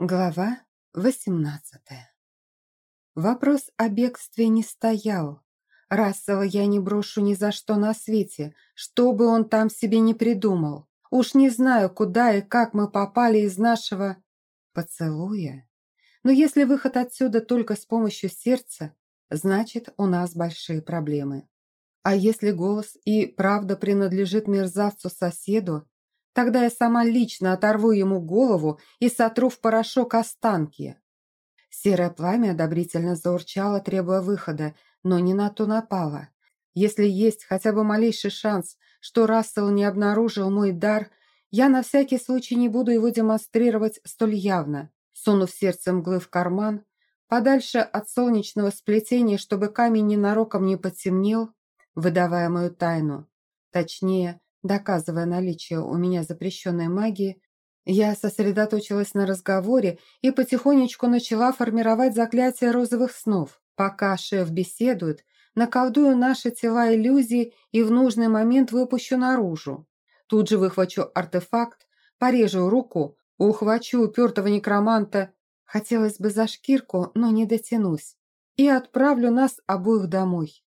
Глава 18 Вопрос о бегстве не стоял. Рассела я не брошу ни за что на свете, что бы он там себе не придумал. Уж не знаю, куда и как мы попали из нашего поцелуя. Но если выход отсюда только с помощью сердца, значит, у нас большие проблемы. А если голос и правда принадлежит мерзавцу-соседу, Тогда я сама лично оторву ему голову и сотру в порошок останки. Серое пламя одобрительно заурчало, требуя выхода, но не на то напало. Если есть хотя бы малейший шанс, что Рассел не обнаружил мой дар, я на всякий случай не буду его демонстрировать столь явно. Сунув сердце мглы в карман, подальше от солнечного сплетения, чтобы камень ненароком не потемнел, выдавая мою тайну. Точнее, Доказывая наличие у меня запрещенной магии, я сосредоточилась на разговоре и потихонечку начала формировать заклятие розовых снов. Пока шеф беседует, наколдую наши тела иллюзии и в нужный момент выпущу наружу. Тут же выхвачу артефакт, порежу руку, ухвачу упертого некроманта, хотелось бы за шкирку, но не дотянусь, и отправлю нас обоих домой.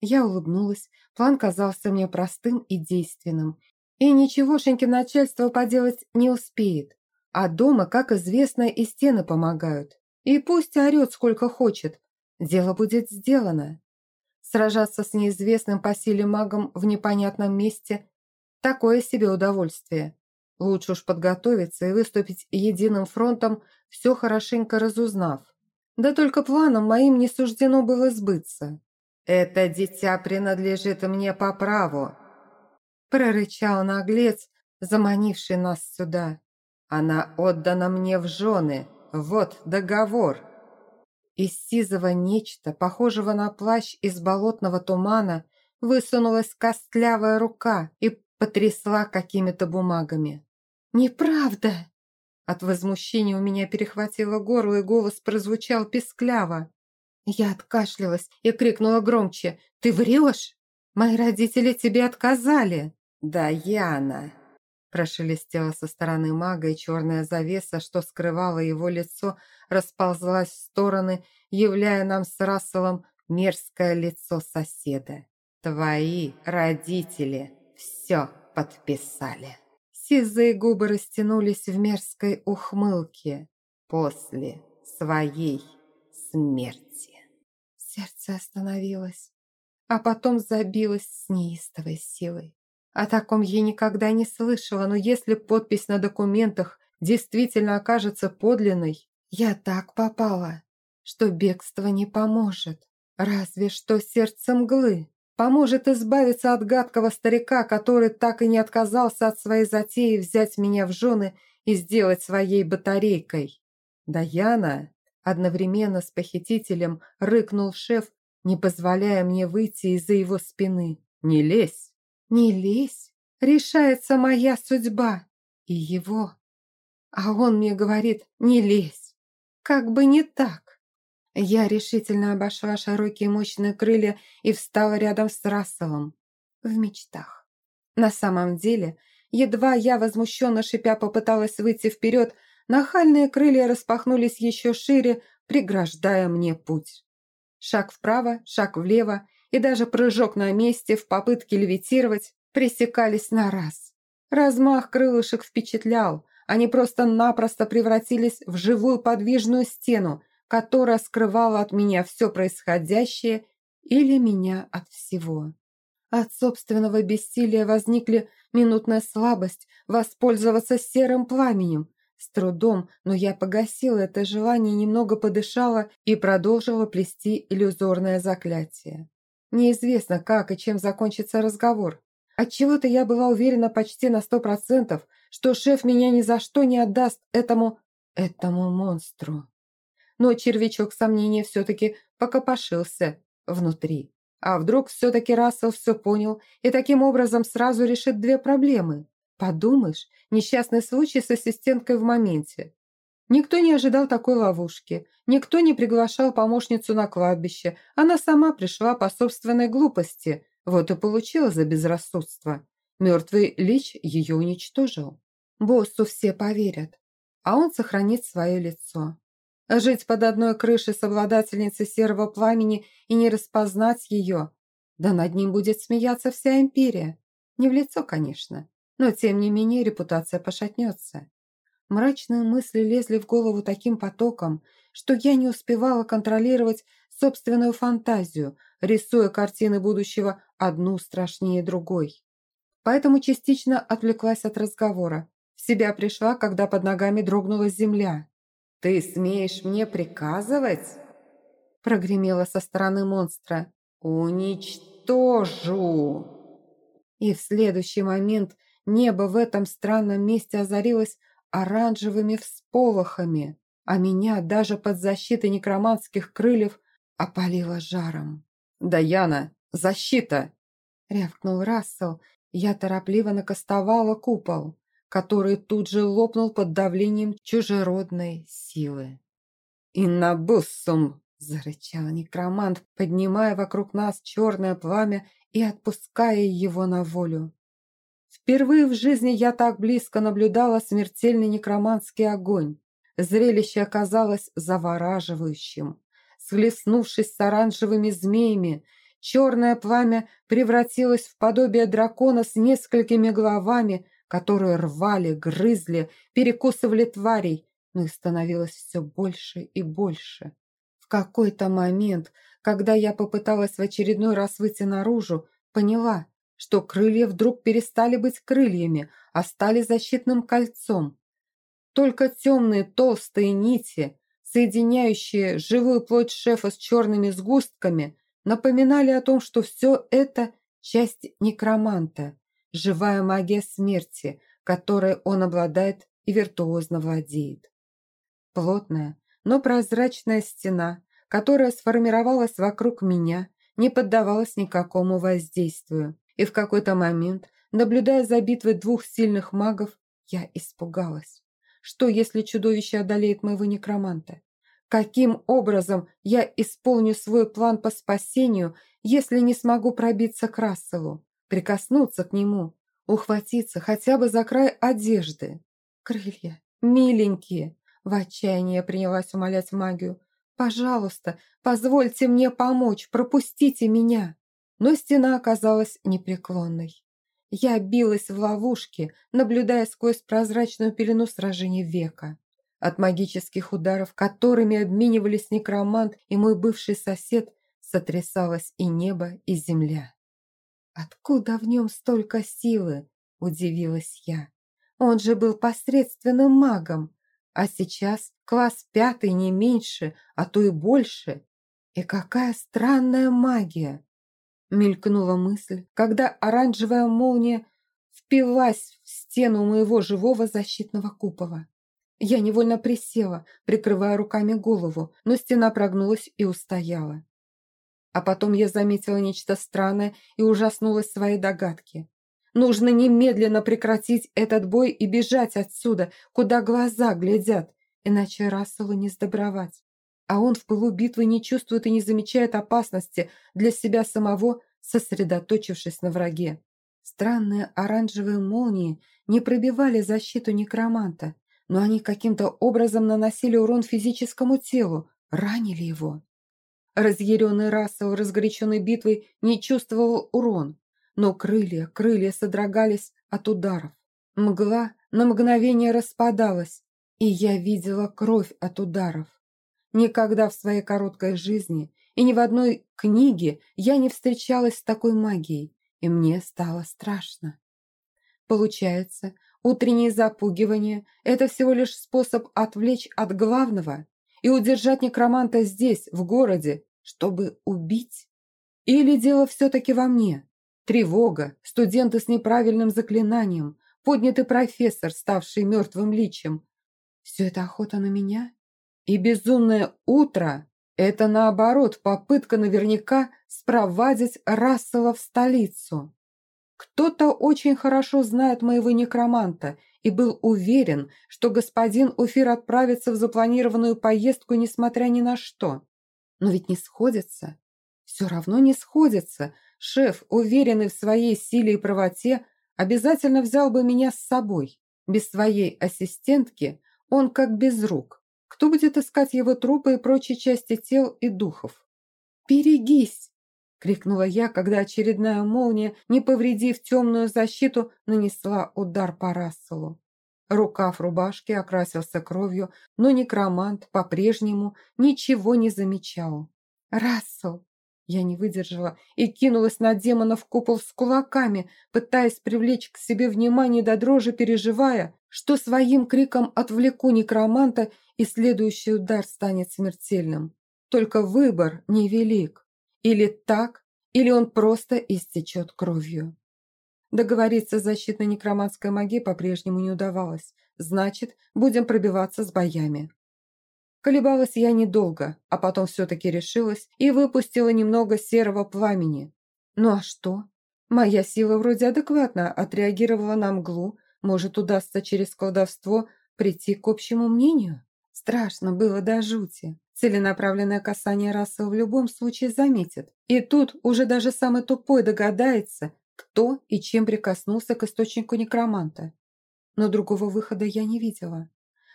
Я улыбнулась, план казался мне простым и действенным. И ничегошеньки начальство поделать не успеет. А дома, как известно, и стены помогают. И пусть орет сколько хочет, дело будет сделано. Сражаться с неизвестным по силе магом в непонятном месте – такое себе удовольствие. Лучше уж подготовиться и выступить единым фронтом, все хорошенько разузнав. Да только планом моим не суждено было сбыться. «Это дитя принадлежит мне по праву», – прорычал наглец, заманивший нас сюда. «Она отдана мне в жены. Вот договор». Из сизого нечто, похожего на плащ из болотного тумана, высунулась костлявая рука и потрясла какими-то бумагами. «Неправда!» От возмущения у меня перехватило горло, и голос прозвучал пескляво. Я откашлялась и крикнула громче. «Ты врешь? Мои родители тебе отказали!» «Да, Яна!» Прошелестела со стороны мага, и черная завеса, что скрывала его лицо, расползлась в стороны, являя нам с Расселом мерзкое лицо соседа. «Твои родители все подписали!» Сизые губы растянулись в мерзкой ухмылке после своей смерти. Сердце остановилось, а потом забилось с неистовой силой. О таком я никогда не слышала, но если подпись на документах действительно окажется подлинной, я так попала, что бегство не поможет. Разве что сердце мглы поможет избавиться от гадкого старика, который так и не отказался от своей затеи взять меня в жены и сделать своей батарейкой. Даяна Одновременно с похитителем рыкнул шеф, не позволяя мне выйти из-за его спины. «Не лезь!» «Не лезь! Решается моя судьба!» И его. А он мне говорит «не лезь!» Как бы не так. Я решительно обошла широкие мощные крылья и встала рядом с Расселом. В мечтах. На самом деле, едва я, возмущенно шипя, попыталась выйти вперед, Нахальные крылья распахнулись еще шире, преграждая мне путь. Шаг вправо, шаг влево и даже прыжок на месте в попытке левитировать пресекались на раз. Размах крылышек впечатлял, они просто-напросто превратились в живую подвижную стену, которая скрывала от меня все происходящее или меня от всего. От собственного бессилия возникли минутная слабость воспользоваться серым пламенем, с трудом, но я погасила это желание, немного подышала и продолжила плести иллюзорное заклятие. Неизвестно, как и чем закончится разговор. Отчего-то я была уверена почти на сто процентов, что шеф меня ни за что не отдаст этому... этому монстру. Но червячок сомнения все-таки покопошился внутри. А вдруг все-таки Рассел все понял и таким образом сразу решит две проблемы? Подумаешь, несчастный случай с ассистенткой в моменте. Никто не ожидал такой ловушки, никто не приглашал помощницу на кладбище, она сама пришла по собственной глупости, вот и получила за безрассудство. Мертвый лич ее уничтожил. Боссу все поверят. а он сохранит свое лицо. Жить под одной крышей с обладательницей серого пламени и не распознать ее, да над ним будет смеяться вся империя. Не в лицо, конечно, но тем не менее репутация пошатнется. Мрачные мысли лезли в голову таким потоком, что я не успевала контролировать собственную фантазию, рисуя картины будущего одну страшнее другой. Поэтому частично отвлеклась от разговора. В себя пришла, когда под ногами дрогнула земля. «Ты смеешь мне приказывать?» Прогремело со стороны монстра. «Уничтожу!» И в следующий момент небо в этом странном месте озарилось оранжевыми всполохами, а меня даже под защитой некроманских крыльев опалило жаром. «Даяна, защита!» — рявкнул Рассел. Я торопливо накастовала купол, который тут же лопнул под давлением чужеродной силы. «Иннабуссум!» — зарычал некромант, поднимая вокруг нас черное пламя и отпуская его на волю. Впервые в жизни я так близко наблюдала смертельный некроманский огонь. Зрелище оказалось завораживающим. Схлестнувшись с оранжевыми змеями, черное пламя превратилось в подобие дракона с несколькими головами, которые рвали, грызли, перекусывали тварей, но их становилось все больше и больше. В какой-то момент, когда я попыталась в очередной раз выйти наружу, поняла, что крылья вдруг перестали быть крыльями, а стали защитным кольцом. Только темные толстые нити, соединяющие живую плоть шефа с черными сгустками, напоминали о том, что все это часть некроманта, живая магия смерти, которой он обладает и виртуозно владеет. Плотная, но прозрачная стена, которая сформировалась вокруг меня, не поддавалась никакому воздействию, и в какой-то момент, наблюдая за битвой двух сильных магов, я испугалась. Что, если чудовище одолеет моего некроманта? Каким образом я исполню свой план по спасению, если не смогу пробиться к Расселу, прикоснуться к нему, ухватиться хотя бы за край одежды? Крылья, миленькие, в отчаянии я принялась умолять магию. «Пожалуйста, позвольте мне помочь, пропустите меня!» Но стена оказалась непреклонной. Я билась в ловушке, наблюдая сквозь прозрачную пелену сражений века. От магических ударов, которыми обменивались некромант и мой бывший сосед, сотрясалось и небо, и земля. «Откуда в нем столько силы?» – удивилась я. «Он же был посредственным магом, а сейчас класс пятый не меньше, а то и больше. И какая странная магия! Мелькнула мысль, когда оранжевая молния впилась в стену моего живого защитного купола. Я невольно присела, прикрывая руками голову, но стена прогнулась и устояла. А потом я заметила нечто странное и ужаснулась своей догадки. Нужно немедленно прекратить этот бой и бежать отсюда, куда глаза глядят, иначе Расселу не сдобровать. А он в пылу битвы не чувствует и не замечает опасности для себя самого, сосредоточившись на враге. Странные оранжевые молнии не пробивали защиту некроманта, но они каким-то образом наносили урон физическому телу, ранили его. Разъяренный Рассел, разгоряченный битвой, не чувствовал урон, но крылья, крылья содрогались от ударов. Мгла на мгновение распадалась, и я видела кровь от ударов. Никогда в своей короткой жизни и ни в одной книге я не встречалась с такой магией, и мне стало страшно. Получается, утреннее запугивание – это всего лишь способ отвлечь от главного и удержать некроманта здесь, в городе, чтобы убить? Или дело все-таки во мне? Тревога, студенты с неправильным заклинанием, поднятый профессор, ставший мертвым личем. Все это охота на меня? И безумное утро – это, наоборот, попытка наверняка спровадить Рассела в столицу. Кто-то очень хорошо знает моего некроманта и был уверен, что господин Уфир отправится в запланированную поездку, несмотря ни на что. Но ведь не сходится. Все равно не сходится – Шеф, уверенный в своей силе и правоте, обязательно взял бы меня с собой. Без своей ассистентки Он как без рук. Кто будет искать его трупы и прочие части тел и духов? «Берегись!» — крикнула я, когда очередная молния, не повредив темную защиту, нанесла удар по Расселу. Рукав рубашки окрасился кровью, но некромант по-прежнему ничего не замечал. «Рассел!» Я не выдержала и кинулась на демона в купол с кулаками, пытаясь привлечь к себе внимание до дрожи, переживая, что своим криком отвлеку некроманта и следующий удар станет смертельным. Только выбор невелик. Или так, или он просто истечет кровью. Договориться с защитной некроманской магией по-прежнему не удавалось. Значит, будем пробиваться с боями. Колебалась я недолго, а потом все-таки решилась и выпустила немного серого пламени. Ну а что? Моя сила вроде адекватно отреагировала на мглу. Может, удастся через колдовство прийти к общему мнению? Страшно было до жути. Целенаправленное касание расы в любом случае заметит. И тут уже даже самый тупой догадается, кто и чем прикоснулся к источнику некроманта. Но другого выхода я не видела.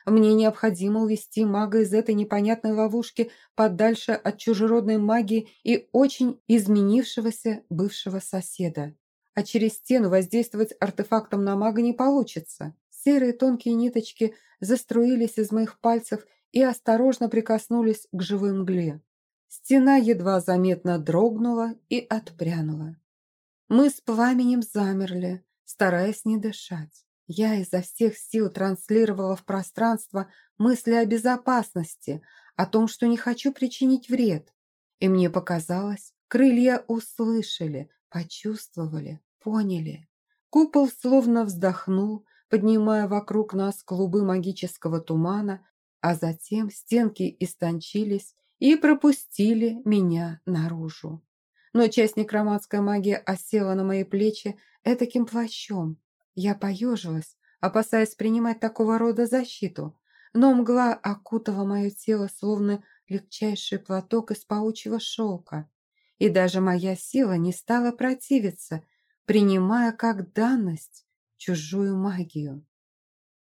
Мне необходимо увести мага из этой непонятной ловушки подальше от чужеродной магии и очень изменившегося бывшего соседа. А через стену воздействовать артефактом на мага не получится. Серые тонкие ниточки заструились из моих пальцев и осторожно прикоснулись к живой мгле. Стена едва заметно дрогнула и отпрянула. Мы с пламенем замерли, стараясь не дышать. Я изо всех сил транслировала в пространство мысли о безопасности, о том, что не хочу причинить вред. И мне показалось, крылья услышали, почувствовали, поняли. Купол словно вздохнул, поднимая вокруг нас клубы магического тумана, а затем стенки истончились и пропустили меня наружу. Но часть некроманской магии осела на мои плечи этаким плащом. Я поежилась, опасаясь принимать такого рода защиту, но мгла окутала мое тело, словно легчайший платок из паучьего шелка. И даже моя сила не стала противиться, принимая как данность чужую магию.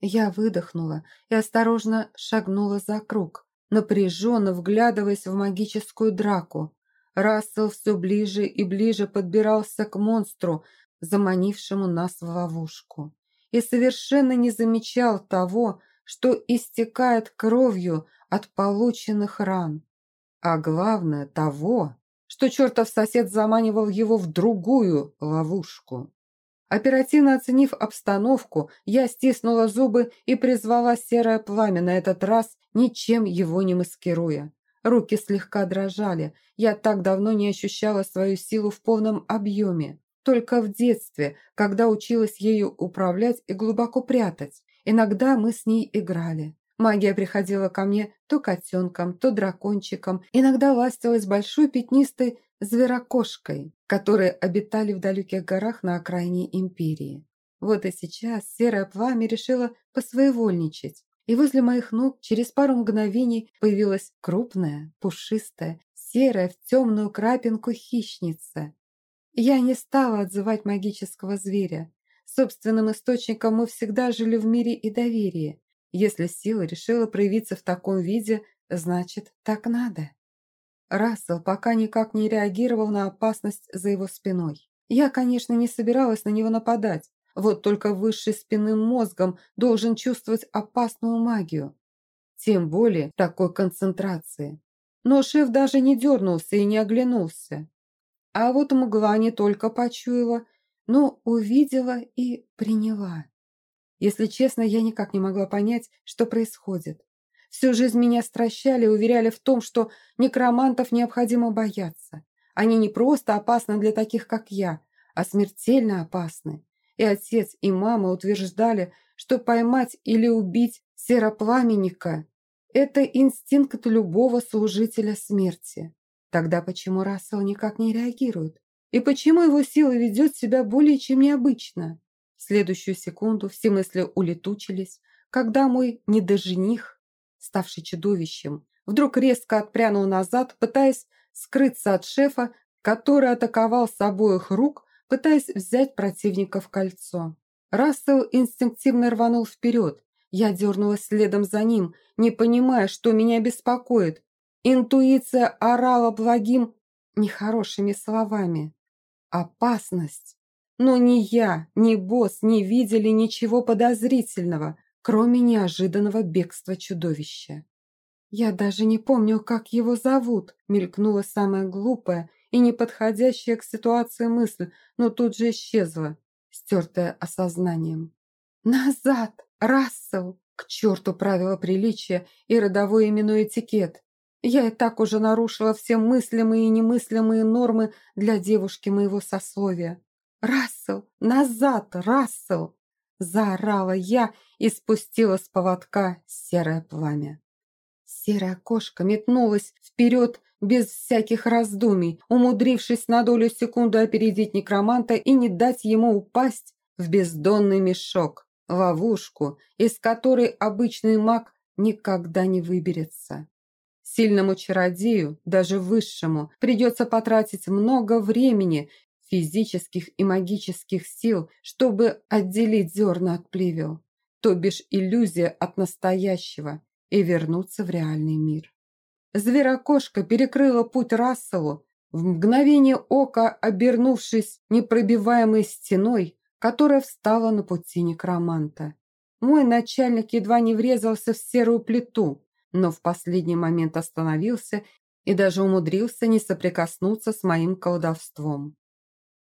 Я выдохнула и осторожно шагнула за круг, напряженно вглядываясь в магическую драку. Рассел все ближе и ближе подбирался к монстру, заманившему нас в ловушку, и совершенно не замечал того, что истекает кровью от полученных ран. А главное того, что чертов сосед заманивал его в другую ловушку. Оперативно оценив обстановку, я стиснула зубы и призвала серое пламя на этот раз, ничем его не маскируя. Руки слегка дрожали, я так давно не ощущала свою силу в полном объеме. Только в детстве, когда училась ею управлять и глубоко прятать. Иногда мы с ней играли. Магия приходила ко мне то котенком, то дракончиком, иногда ластилась большой пятнистой зверокошкой, которые обитали в далеких горах на окраине империи. Вот и сейчас серое пламя решило посвоевольничать, и возле моих ног через пару мгновений появилась крупная, пушистая, серая в темную крапинку хищница. Я не стала отзывать магического зверя. Собственным источником мы всегда жили в мире и доверии. Если сила решила проявиться в таком виде, значит, так надо. Рассел пока никак не реагировал на опасность за его спиной. Я, конечно, не собиралась на него нападать, вот только высший спинным мозгом должен чувствовать опасную магию. Тем более такой концентрации. Но шеф даже не дернулся и не оглянулся. А вот мгла не только почуяла, но увидела и приняла. Если честно, я никак не могла понять, что происходит. Всю жизнь меня стращали и уверяли в том, что некромантов необходимо бояться. Они не просто опасны для таких, как я, а смертельно опасны. И отец, и мама утверждали, что поймать или убить серопламенника – это инстинкт любого служителя смерти. Тогда почему Рассел никак не реагирует? И почему его сила ведет себя более чем необычно? Следующую секунду все мысли улетучились, когда мой недожених ставший чудовищем, вдруг резко отпрянул назад, пытаясь скрыться от шефа, который атаковал с обоих рук, пытаясь взять противника в кольцо. Рассел инстинктивно рванул вперед. Я дернулась следом за ним, не понимая, что меня беспокоит. Интуиция орала благим, нехорошими словами. Опасность. Но ни я, ни босс не видели ничего подозрительного, кроме неожиданного бегства чудовища. «Я даже не помню, как его зовут», мелькнула самая глупая и неподходящая к ситуации мысль, но тут же исчезла, стертая осознанием. «Назад! Рассел!» К черту правила приличия и родовой именной этикет. Я и так уже нарушила все мыслимые и немыслимые нормы для девушки моего сословия. «Рассел! Назад, Рассел!» Заорала я и спустила с поводка серое пламя. Серая кошка метнулась вперед без всяких раздумий, умудрившись на долю секунды опередить некроманта и не дать ему упасть в бездонный мешок, ловушку, из которой обычный маг никогда не выберется. Сильному чародею, даже высшему, придется потратить много времени, физических и магических сил, чтобы отделить зерна от плевел, то бишь иллюзия от настоящего, и вернуться в реальный мир. Зверокошка перекрыла путь Расселу, в мгновение ока обернувшись непробиваемой стеной, которая встала на пути некроманта. Мой начальник едва не врезался в серую плиту, но в последний момент остановился и даже умудрился не соприкоснуться с моим колдовством.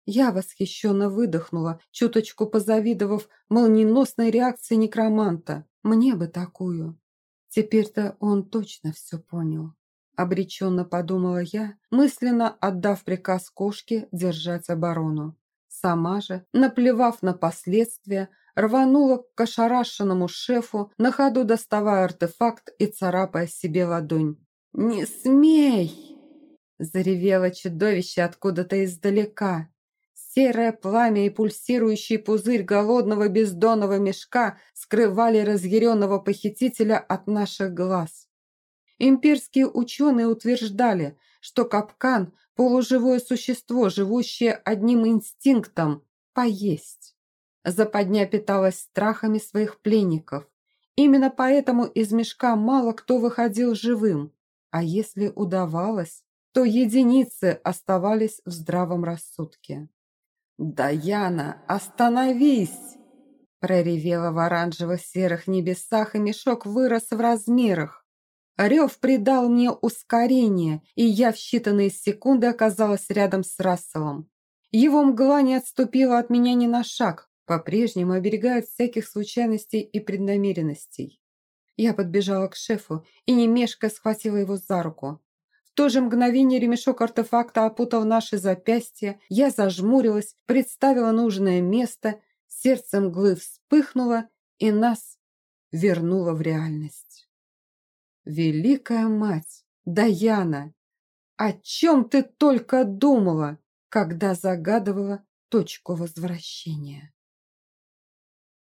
Я восхищенно выдохнула, чуточку позавидовав молниеносной реакции некроманта. Мне бы такую. Теперь-то он точно все понял. Обреченно подумала я, мысленно отдав приказ кошке держать оборону. Сама же, наплевав на последствия, рванула к ошарашенному шефу, на ходу доставая артефакт и царапая себе ладонь. «Не смей!» Заревело чудовище откуда-то издалека. Серое пламя и пульсирующий пузырь голодного бездонного мешка скрывали разъяренного похитителя от наших глаз. Имперские ученые утверждали, что капкан – полуживое существо, живущее одним инстинктом – поесть. Западня питалась страхами своих пленников. Именно поэтому из мешка мало кто выходил живым, а если удавалось, то единицы оставались в здравом рассудке. «Даяна, остановись!» Проревела в оранжево-серых небесах, и мешок вырос в размерах. Рев придал мне ускорение, и я в считанные секунды оказалась рядом с Расселом. Его мгла не отступила от меня ни на шаг, по-прежнему оберегает всяких случайностей и преднамеренностей. Я подбежала к шефу и, не мешкая, схватила его за руку то же мгновение ремешок артефакта опутал наши запястья, я зажмурилась, представила нужное место, сердце мглы вспыхнуло и нас вернуло в реальность. Великая мать, Даяна, о чем ты только думала, когда загадывала точку возвращения?